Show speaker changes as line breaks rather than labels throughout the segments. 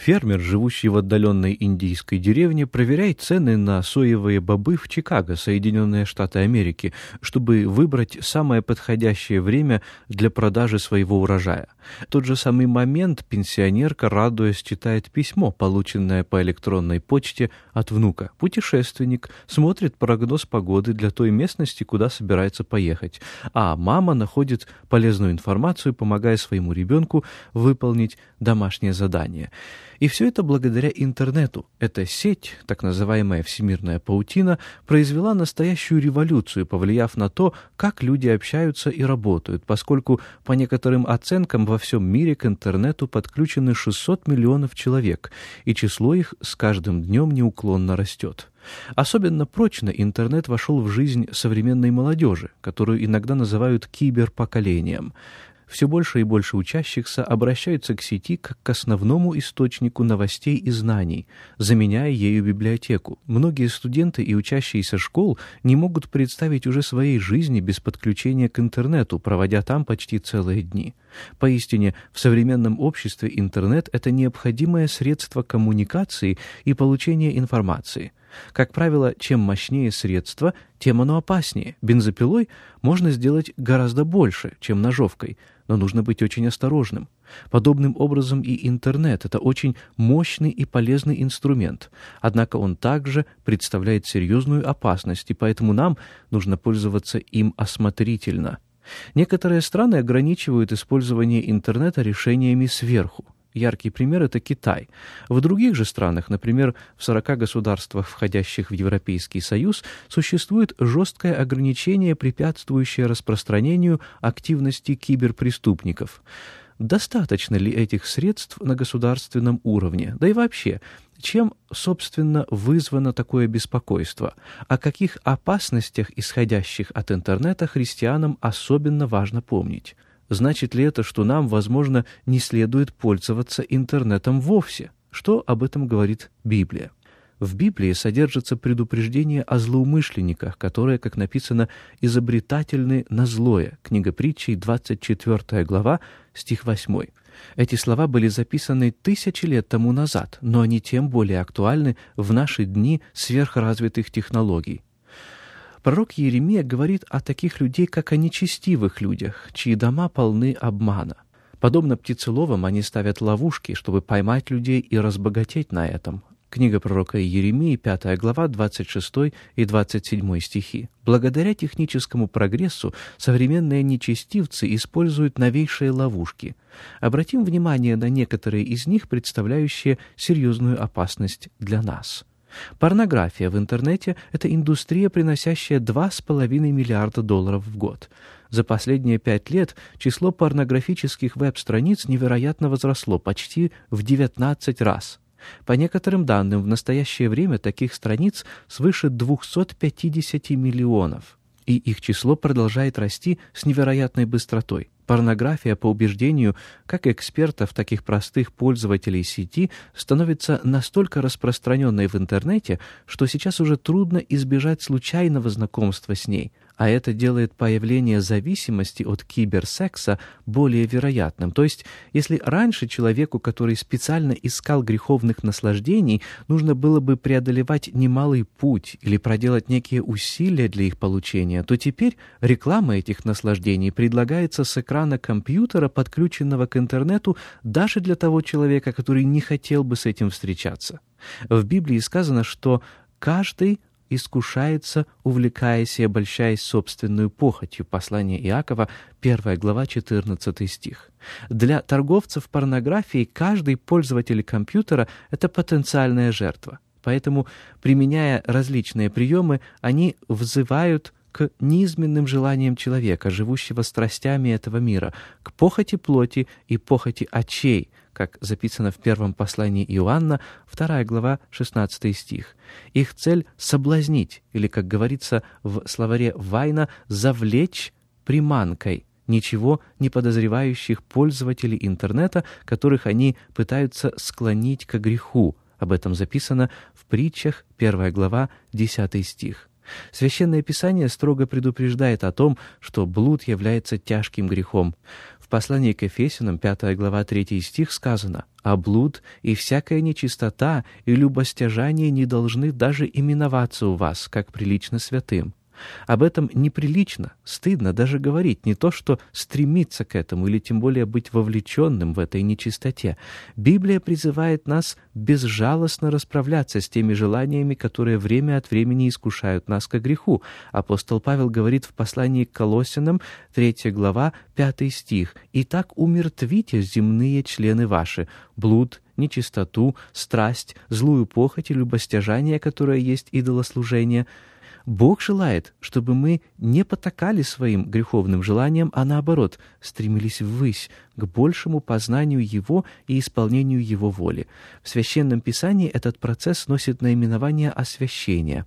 Фермер, живущий в отдаленной индийской деревне, проверяет цены на соевые бобы в Чикаго, Соединенные Штаты Америки, чтобы выбрать самое подходящее время для продажи своего урожая. В тот же самый момент пенсионерка, радуясь, читает письмо, полученное по электронной почте от внука. Путешественник смотрит прогноз погоды для той местности, куда собирается поехать, а мама находит полезную информацию, помогая своему ребенку выполнить домашнее задание. И все это благодаря интернету. Эта сеть, так называемая всемирная паутина, произвела настоящую революцию, повлияв на то, как люди общаются и работают, поскольку, по некоторым оценкам, во всем мире к интернету подключены 600 миллионов человек, и число их с каждым днем неуклонно растет. Особенно прочно интернет вошел в жизнь современной молодежи, которую иногда называют киберпоколением все больше и больше учащихся обращаются к сети как к основному источнику новостей и знаний, заменяя ею библиотеку. Многие студенты и учащиеся школ не могут представить уже своей жизни без подключения к интернету, проводя там почти целые дни. Поистине, в современном обществе интернет — это необходимое средство коммуникации и получения информации — как правило, чем мощнее средство, тем оно опаснее. Бензопилой можно сделать гораздо больше, чем ножовкой, но нужно быть очень осторожным. Подобным образом и интернет — это очень мощный и полезный инструмент, однако он также представляет серьезную опасность, и поэтому нам нужно пользоваться им осмотрительно. Некоторые страны ограничивают использование интернета решениями сверху. Яркий пример — это Китай. В других же странах, например, в 40 государствах, входящих в Европейский Союз, существует жесткое ограничение, препятствующее распространению активности киберпреступников. Достаточно ли этих средств на государственном уровне? Да и вообще, чем, собственно, вызвано такое беспокойство? О каких опасностях, исходящих от интернета, христианам особенно важно помнить? Значит ли это, что нам, возможно, не следует пользоваться интернетом вовсе? Что об этом говорит Библия? В Библии содержится предупреждение о злоумышленниках, которые, как написано, изобретательны на злое. Книга притчей, 24 глава, стих 8. Эти слова были записаны тысячи лет тому назад, но они тем более актуальны в наши дни сверхразвитых технологий. Пророк Еремия говорит о таких людей, как о нечестивых людях, чьи дома полны обмана. Подобно птицеловам, они ставят ловушки, чтобы поймать людей и разбогатеть на этом. Книга пророка Еремии, 5 глава, 26 и 27 стихи. Благодаря техническому прогрессу современные нечестивцы используют новейшие ловушки. Обратим внимание на некоторые из них, представляющие серьезную опасность для нас. Порнография в интернете – это индустрия, приносящая 2,5 миллиарда долларов в год. За последние пять лет число порнографических веб-страниц невероятно возросло почти в 19 раз. По некоторым данным, в настоящее время таких страниц свыше 250 миллионов, и их число продолжает расти с невероятной быстротой. Порнография, по убеждению как экспертов, так и простых пользователей сети, становится настолько распространенной в интернете, что сейчас уже трудно избежать случайного знакомства с ней, а это делает появление зависимости от киберсекса более вероятным. То есть, если раньше человеку, который специально искал греховных наслаждений, нужно было бы преодолевать немалый путь или проделать некие усилия для их получения, то теперь реклама этих наслаждений предлагается с экрана компьютера, подключенного к интернету, даже для того человека, который не хотел бы с этим встречаться. В Библии сказано, что каждый искушается, увлекаясь и обольщаясь собственную похотью. Послание Иакова, 1 глава, 14 стих. Для торговцев порнографией каждый пользователь компьютера — это потенциальная жертва. Поэтому, применяя различные приемы, они взывают к низменным желаниям человека, живущего страстями этого мира, к похоти плоти и похоти очей, как записано в первом послании Иоанна, 2 глава, 16 стих. Их цель — соблазнить, или, как говорится в словаре Вайна, «завлечь приманкой», ничего не подозревающих пользователей интернета, которых они пытаются склонить к греху. Об этом записано в притчах, 1 глава, 10 стих. Священное Писание строго предупреждает о том, что блуд является тяжким грехом. Послании к Ефесянам, 5 глава, 3 стих сказано, «А блуд и всякая нечистота и любостяжание не должны даже именоваться у вас, как прилично святым». Об этом неприлично, стыдно даже говорить, не то что стремиться к этому или тем более быть вовлеченным в этой нечистоте. Библия призывает нас безжалостно расправляться с теми желаниями, которые время от времени искушают нас к греху. Апостол Павел говорит в послании к Колоссянам, 3 глава, 5 стих, «Итак умертвите земные члены ваши, блуд, нечистоту, страсть, злую похоть и любостяжание, которое есть идолослужение, Бог желает, чтобы мы не потакали своим греховным желаниям, а наоборот, стремились ввысь, к большему познанию Его и исполнению Его воли. В Священном Писании этот процесс носит наименование освящения.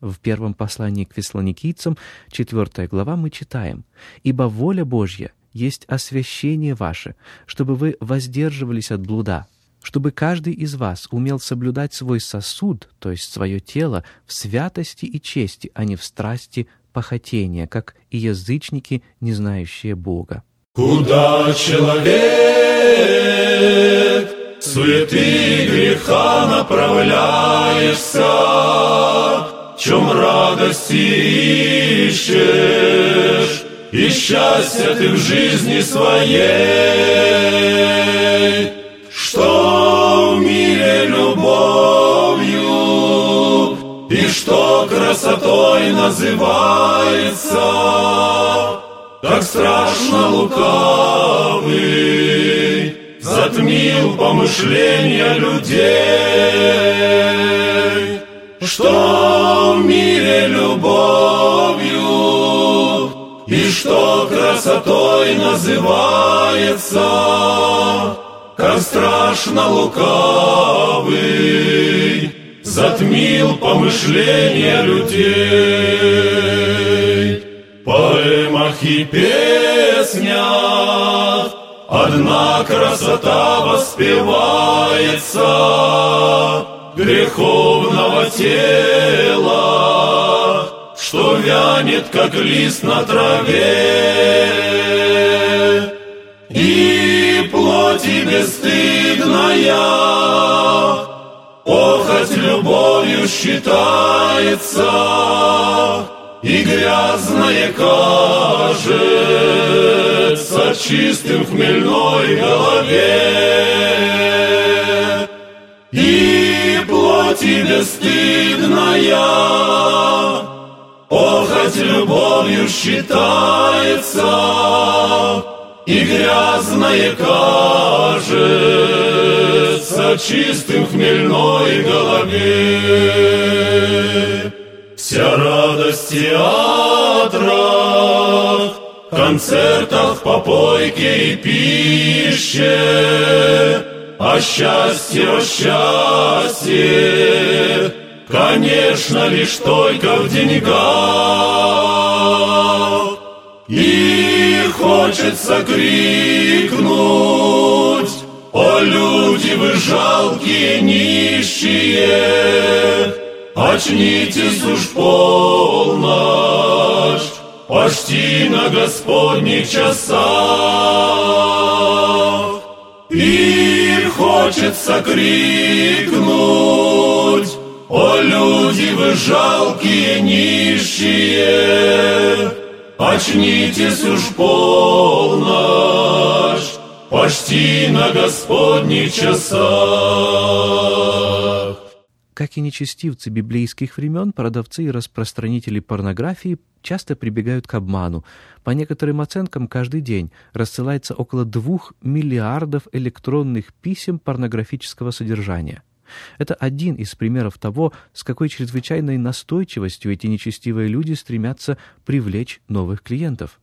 В первом послании к фессалоникийцам, 4 глава, мы читаем «Ибо воля Божья есть освящение ваше, чтобы вы воздерживались от блуда, чтобы каждый из вас умел соблюдать свой сосуд, то есть свое тело, в святости и чести, а не в страсти похотения, как и язычники, не знающие Бога.
Куда человек суеты греха направляешься, чем радости ищешь, и счастья ты в жизни своей что что красотой называется, как страшно лукавый затмил помышления людей, что в мире любовью и что красотой называется, как страшно лукавый затмил помышления людей. Поэмах и песнях одна красота воспевается греховного тела, что вянет, как лист на траве. И плоти бесстыдная, Любовью считается, И грязное кажется Чистым хмельной голове. И плоти бесстыдная, Похоть любовью считается, и грязное кажется чистым хмельной голове. Вся радость театрах, концертах, попойке и пище, а счастье, о счастье, конечно, лишь только в деньгах. И хочется крикнуть, О, люди вы жалкие, нищие, Очнитесь уж полночь, Почти на Господних часах. И хочется крикнуть, О, люди вы жалкие, нищие, Очнитесь уж полночь, почти на Господних часах.
Как и нечестивцы библейских времен, продавцы и распространители порнографии часто прибегают к обману. По некоторым оценкам, каждый день рассылается около двух миллиардов электронных писем порнографического содержания – Это один из примеров того, с какой чрезвычайной настойчивостью эти нечестивые люди стремятся привлечь новых клиентов.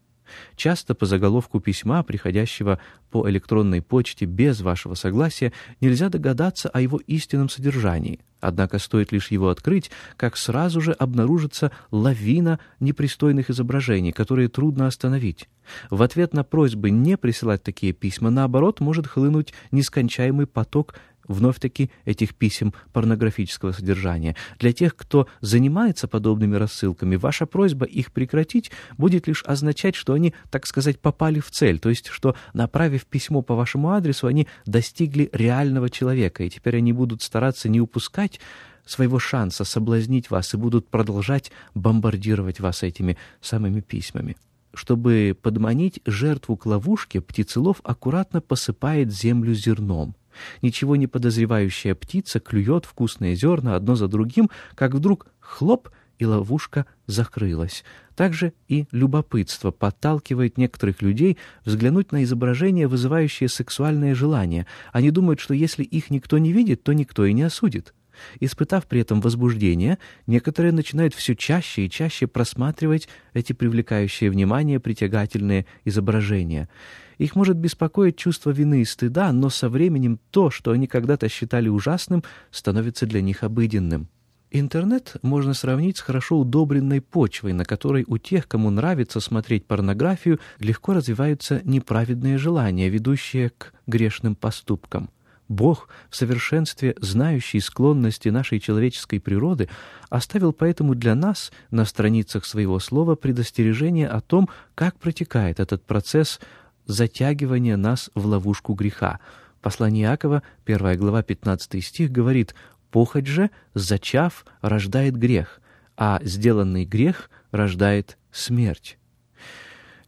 Часто по заголовку письма, приходящего по электронной почте без вашего согласия, нельзя догадаться о его истинном содержании. Однако стоит лишь его открыть, как сразу же обнаружится лавина непристойных изображений, которые трудно остановить. В ответ на просьбы не присылать такие письма, наоборот, может хлынуть нескончаемый поток вновь-таки этих писем порнографического содержания. Для тех, кто занимается подобными рассылками, ваша просьба их прекратить будет лишь означать, что они, так сказать, попали в цель, то есть, что, направив письмо по вашему адресу, они достигли реального человека, и теперь они будут стараться не упускать своего шанса соблазнить вас и будут продолжать бомбардировать вас этими самыми письмами. Чтобы подманить жертву к ловушке, птицелов аккуратно посыпает землю зерном. Ничего не подозревающая птица клюет вкусные зерна одно за другим, как вдруг хлоп, и ловушка закрылась. Также и любопытство подталкивает некоторых людей взглянуть на изображения, вызывающие сексуальное желание. Они думают, что если их никто не видит, то никто и не осудит. Испытав при этом возбуждение, некоторые начинают все чаще и чаще просматривать эти привлекающие внимание притягательные изображения. Их может беспокоить чувство вины и стыда, но со временем то, что они когда-то считали ужасным, становится для них обыденным. Интернет можно сравнить с хорошо удобренной почвой, на которой у тех, кому нравится смотреть порнографию, легко развиваются неправедные желания, ведущие к грешным поступкам. Бог, в совершенстве знающий склонности нашей человеческой природы, оставил поэтому для нас на страницах своего слова предостережение о том, как протекает этот процесс затягивание нас в ловушку греха. Послание Иакова, 1 глава, 15 стих, говорит «Похоть же, зачав, рождает грех, а сделанный грех рождает смерть».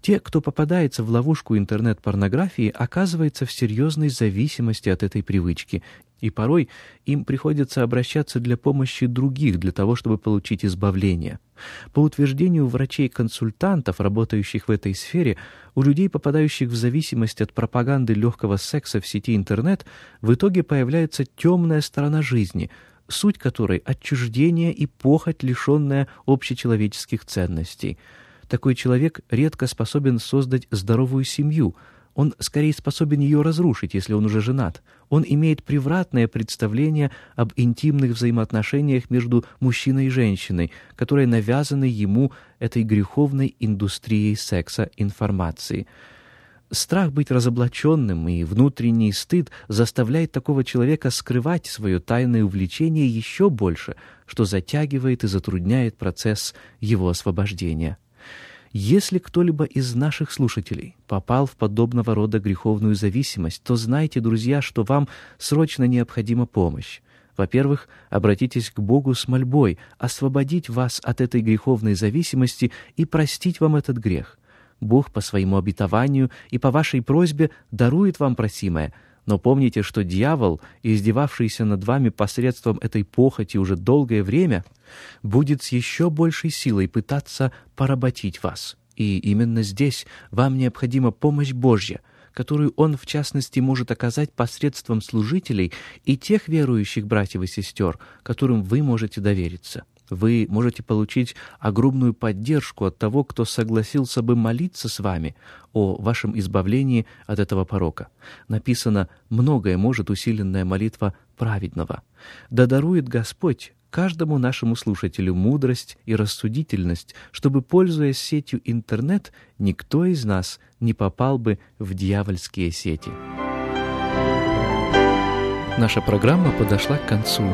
Те, кто попадается в ловушку интернет-порнографии, оказывается в серьезной зависимости от этой привычки и порой им приходится обращаться для помощи других, для того, чтобы получить избавление. По утверждению врачей-консультантов, работающих в этой сфере, у людей, попадающих в зависимость от пропаганды легкого секса в сети интернет, в итоге появляется темная сторона жизни, суть которой — отчуждение и похоть, лишенная общечеловеческих ценностей. Такой человек редко способен создать здоровую семью — он скорее способен ее разрушить, если он уже женат. Он имеет превратное представление об интимных взаимоотношениях между мужчиной и женщиной, которые навязаны ему этой греховной индустрией секса информации. Страх быть разоблаченным и внутренний стыд заставляет такого человека скрывать свое тайное увлечение еще больше, что затягивает и затрудняет процесс его освобождения. Если кто-либо из наших слушателей попал в подобного рода греховную зависимость, то знайте, друзья, что вам срочно необходима помощь. Во-первых, обратитесь к Богу с мольбой освободить вас от этой греховной зависимости и простить вам этот грех. Бог по своему обетованию и по вашей просьбе дарует вам просимое — но помните, что дьявол, издевавшийся над вами посредством этой похоти уже долгое время, будет с еще большей силой пытаться поработить вас. И именно здесь вам необходима помощь Божья, которую Он, в частности, может оказать посредством служителей и тех верующих братьев и сестер, которым вы можете довериться. Вы можете получить огромную поддержку от того, кто согласился бы молиться с вами о вашем избавлении от этого порока. Написано «многое может усиленная молитва праведного». Да дарует Господь каждому нашему слушателю мудрость и рассудительность, чтобы, пользуясь сетью интернет, никто из нас не попал бы в дьявольские сети. Наша программа подошла к концу.